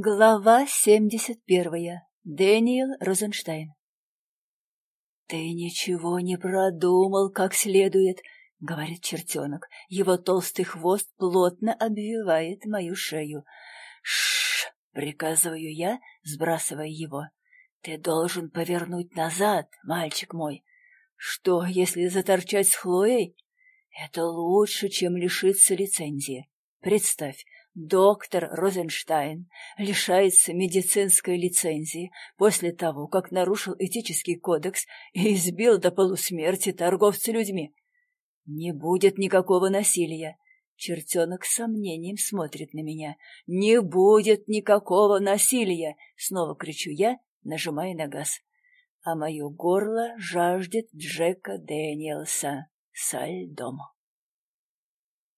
Глава семьдесят первая. Дэниел Розенштайн. «Ты ничего не продумал как следует», — говорит чертенок. Его толстый хвост плотно обвивает мою шею. «Шш!» — приказываю я, сбрасывая его. «Ты должен повернуть назад, мальчик мой. Что, если заторчать с Хлоей? Это лучше, чем лишиться лицензии. Представь, Доктор Розенштайн лишается медицинской лицензии после того, как нарушил этический кодекс и избил до полусмерти торговца людьми. Не будет никакого насилия. Чертенок с сомнением смотрит на меня. «Не будет никакого насилия!» — снова кричу я, нажимая на газ. А мое горло жаждет Джека Дэниелса со льдом.